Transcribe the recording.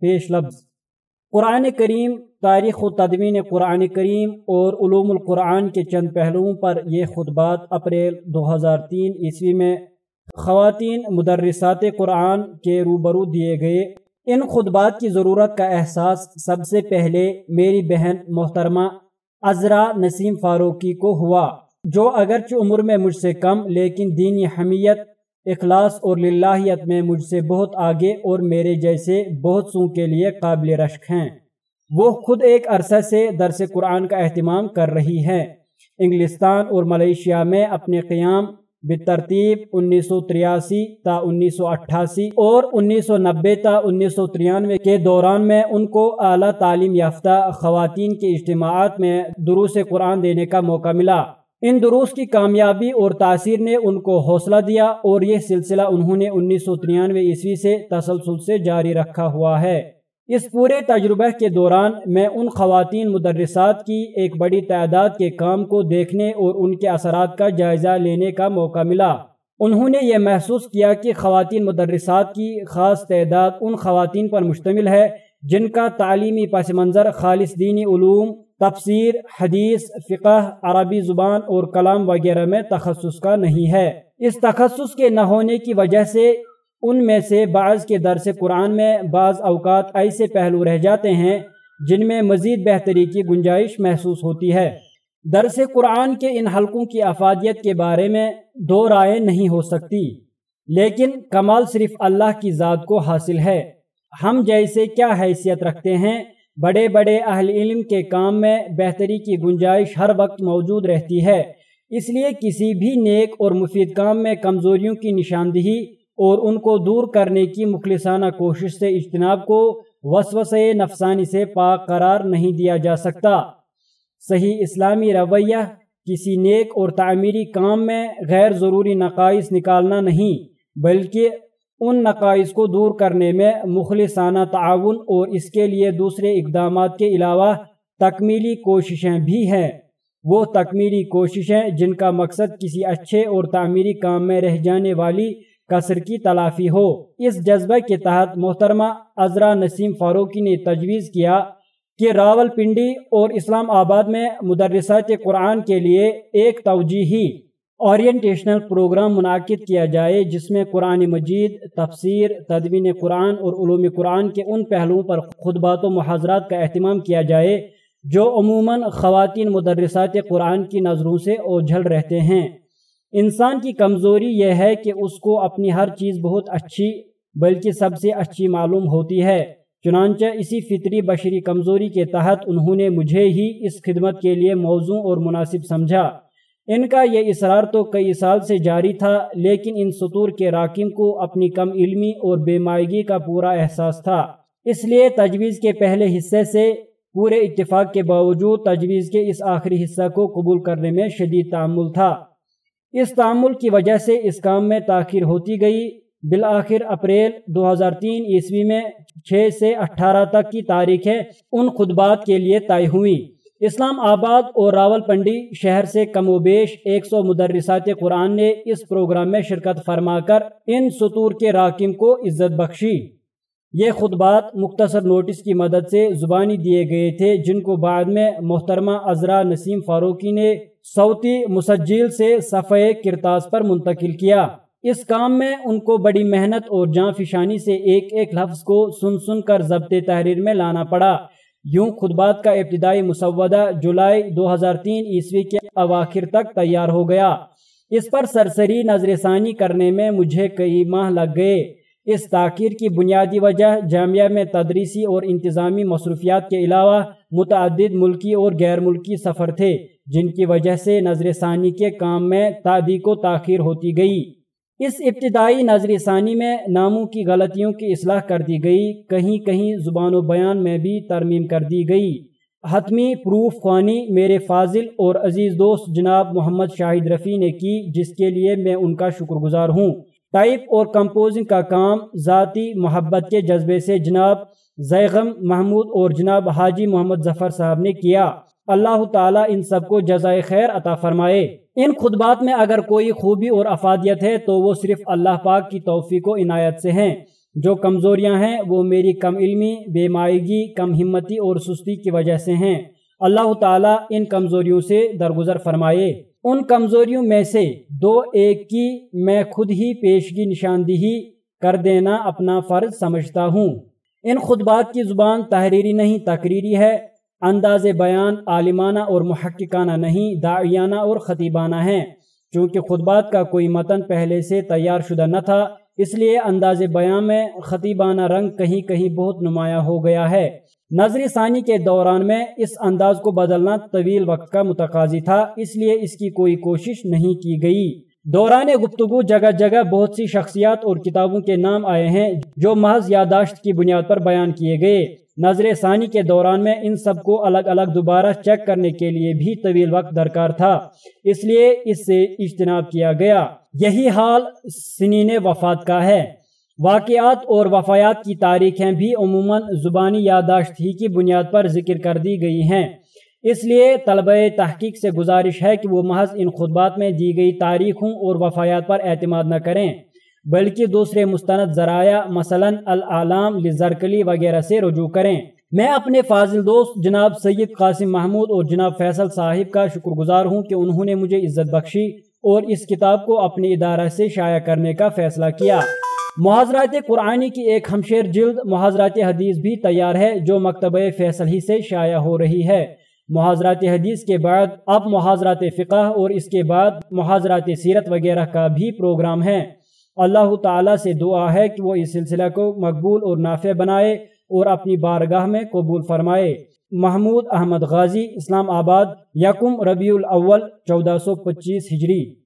پیش لفظ۔ قرآن کریم، تاریخ و تدوین قرآن کریم اور علوم القرآن کے چند پہلوؤں پر یہ خطبات اپریل دو ہزار تین عیسوی میں خواتین مدرسات قرآن کے روبرو دیے گئے۔ ان خطبات کی ضرورت کا احساس سب سے پہلے میری بہن محترمہ عذرا نسیم فاروقی کو ہوا، جو اگرچہ عمر میں مجھ سے کم لیکن دینی حمیت اخلاص اور للہیت میں مجھ سے بہت آگے اور میرے جیسے بہت سو کے لیے قابل رشک ہیں۔ وہ خود ایک عرصہ سے درس قرآن کا اہتمام کر رہی ہیں انگلستان اور ملیشیا میں اپنے قیام بترتیب انیس سو تریاسی تا انیس سو اٹھاسی اور انیس سو نبے تا انیس سو ترانوے کے دوران میں ان کو اعلیٰ تعلیم یافتہ خواتین کے اجتماعات میں دروس قرآن دینے کا موقع ملا۔ ان دروس کی کامیابی اور تاثیر نے ان کو حوصلہ دیا اور یہ سلسلہ انہوں نے انیس سو ترانوے عیسوی سے تسلسل سے جاری رکھا ہوا ہے۔ اس پورے تجربہ کے دوران میں ان خواتین مدرسات کی ایک بڑی تعداد کے کام کو دیکھنے اور ان کے اثرات کا جائزہ لینے کا موقع ملا۔ انہوں نے یہ محسوس کیا کہ خواتین مدرسات کی خاص تعداد ان خواتین پر مشتمل ہے جن کا تعلیمی پس منظر خالص دینی علوم تفسیر، حدیث، فقہ، عربی زبان اور کلام وغیرہ میں تخصص کا نہیں ہے۔ اس تخصص کے نہ ہونے کی وجہ سے ان میں سے بعض کے درس قرآن میں بعض اوقات ایسے پہلو رہ جاتے ہیں جن میں مزید بہتری کی گنجائش محسوس ہوتی ہے۔ درس قرآن کے ان حلقوں کی افادیت کے بارے میں دو رائے نہیں ہو سکتی، لیکن کمال صرف اللہ کی ذات کو حاصل ہے۔ ہم جیسے کیا حیثیت رکھتے ہیں؟ بڑے بڑے اہل علم کے کام میں بہتری کی گنجائش ہر وقت موجود رہتی ہے۔ اس لیے کسی بھی نیک اور مفید کام میں کمزوریوں کی نشاندہی اور ان کو دور کرنے کی مخلصانہ کوشش سے اجتناب کو وسوسے نفسانی سے پاک قرار نہیں دیا جا سکتا۔ صحیح اسلامی رویہ، کسی نیک اور تعمیری کام میں غیر ضروری نقائص نکالنا نہیں، بلکہ ان نقائص کو دور کرنے میں مخلصانہ تعاون اور اس کے لیے دوسرے اقدامات کے علاوہ تکمیلی کوششیں بھی ہیں۔ وہ تکمیلی کوششیں جن کا مقصد کسی اچھے اور تعمیری کام میں رہ جانے والی کثر کی تلافی ہو۔ اس جذبہ کے تحت محترمہ عذرا نسیم فاروقی نے تجویز کیا کہ راول پنڈی اور اسلام آباد میں مدرسات قرآن کے لیے ایک توجیحی اورینٹیشنل پروگرام منعقد کیا جائے، جس میں قرآن مجید، تفسیر، تدوین قرآن اور علوم قرآن کے ان پہلوؤں پر خطبات و محاضرات کا اہتمام کیا جائے، جو عموماً خواتین مدرسات قرآن کی نظروں سے اوجھل رہتے ہیں۔ انسان کی کمزوری یہ ہے کہ اس کو اپنی ہر چیز بہت اچھی، بلکہ سب سے اچھی معلوم ہوتی ہے۔ چنانچہ اسی فطری بشری کمزوری کے تحت انہوں نے مجھے ہی اس خدمت کے لیے موضوع اور مناسب سمجھا۔ ان کا یہ اصرار تو کئی سال سے جاری تھا، لیکن ان سطور کے راکم کو اپنی کم علمی اور بے مائگی کا پورا احساس تھا۔ اس لیے تجویز کے پہلے حصے سے پورے اتفاق کے باوجود تجویز کے اس آخری حصہ کو قبول کرنے میں شدید تعمل تھا۔ اس تعمل کی وجہ سے اس کام میں تاخیر ہوتی گئی۔ بالآخر اپریل دو ہزار تین عیسوی میں چھ سے اٹھارہ تک کی تاریخیں ان خطبات کے لیے طے ہوئی اسلام آباد اور راول پنڈی شہر سے کم و بیش ایک سو مدرسات قرآن نے اس پروگرام میں شرکت فرما کر ان سطور کے راکم کو عزت بخشی۔ یہ خطبات مختصر نوٹس کی مدد سے زبانی دیے گئے تھے، جن کو بعد میں محترمہ عذرا نسیم فاروقی نے صوتی مسجل سے صفحے کرتاز پر منتقل کیا۔ اس کام میں ان کو بڑی محنت اور جان فشانی سے ایک ایک لفظ کو سن سن کر ضبط تحریر میں لانا پڑا۔ یوں خطبات کا ابتدائی مسودہ جولائی دو ہزار تین عیسوی کے اواخر تک تیار ہو گیا۔ اس پر سرسری نظر ثانی کرنے میں مجھے کئی ماہ لگ گئے۔ اس تاخیر کی بنیادی وجہ جامعہ میں تدریسی اور انتظامی مصروفیات کے علاوہ متعدد ملکی اور غیر ملکی سفر تھے، جن کی وجہ سے نظر ثانی کے کام میں تعدیق و تاخیر ہوتی گئی۔ اس ابتدائی نظر ثانی میں ناموں کی غلطیوں کی اصلاح کر دی گئی، کہیں کہیں زبان و بیان میں بھی ترمیم کر دی گئی۔ حتمی پروف خوانی میرے فاضل اور عزیز دوست جناب محمد شاہد رفیع نے کی، جس کے لیے میں ان کا شکر گزار ہوں۔ ٹائپ اور کمپوزنگ کا کام ذاتی محبت کے جذبے سے جناب زیغم محمود اور جناب حاجی محمد ظفر صاحب نے کیا۔ اللہ تعالیٰ ان سب کو جزائے خیر عطا فرمائے۔ ان خطبات میں اگر کوئی خوبی اور افادیت ہے تو وہ صرف اللہ پاک کی توفیق و عنایت سے ہیں۔ جو کمزوریاں ہیں وہ میری کم علمی، بے مائگی، کم ہمتی اور سستی کی وجہ سے ہیں۔ اللہ تعالیٰ ان کمزوریوں سے درگزر فرمائے۔ ان کمزوریوں میں سے دو ایک کی میں خود ہی پیشگی نشاندہی کر دینا اپنا فرض سمجھتا ہوں۔ ان خطبات کی زبان تحریری نہیں، تقریری ہے۔ انداز بیان عالمانہ اور محققانہ نہیں، داعیانہ اور خطیبانہ ہیں۔ چونکہ خطبات کا کوئی متن پہلے سے تیار شدہ نہ تھا، اس لیے انداز بیان میں خطیبانہ رنگ کہیں کہیں بہت نمایاں ہو گیا ہے۔ نظر ثانی کے دوران میں اس انداز کو بدلنا طویل وقت کا متقاضی تھا، اس لیے اس کی کوئی کوشش نہیں کی گئی۔ دوران گفتگو جگہ جگہ بہت سی شخصیات اور کتابوں کے نام آئے ہیں، جو محض یاداشت کی بنیاد پر بیان کیے گئے۔ نظر ثانی کے دوران میں ان سب کو الگ الگ دوبارہ چیک کرنے کے لیے بھی طویل وقت درکار تھا۔ اس لیے اس سے اجتناب کیا گیا۔ یہی حال سنین وفات کا ہے۔ واقعات اور وفایات کی تاریخیں بھی عموماً زبانی یاداشت ہی کی بنیاد پر ذکر کر دی گئی ہیں۔ اس لیے طلبہ تحقیق سے گزارش ہے کہ وہ محض ان خطبات میں دی گئی تاریخوں اور وفایات پر اعتماد نہ کریں۔ بلکہ دوسرے مستند ذرائع، مثلا العلام لزرکلی وغیرہ سے رجوع کریں۔ میں اپنے فاضل دوست جناب سید قاسم محمود اور جناب فیصل صاحب کا شکر گزار ہوں کہ انہوں نے مجھے عزت بخشی اور اس کتاب کو اپنی ادارہ سے شائع کرنے کا فیصلہ کیا۔ محاضرات قرآنی کی ایک ہمشیر جلد محاضرات حدیث بھی تیار ہے جو مکتبہ فیصل ہی سے شائع ہو رہی ہے۔ محاضرات حدیث کے بعد اب محاضرات فقہ اور اس کے بعد محاضرات سیرت وغیرہ کا بھی پروگرام ہے۔ اللہ تعالیٰ سے دعا ہے کہ وہ اس سلسلہ کو مقبول اور نافع بنائے اور اپنی بارگاہ میں قبول فرمائے۔ محمود احمد غازی، اسلام آباد، یکم ربیع الاول، چودہ سو پچیس ہجری۔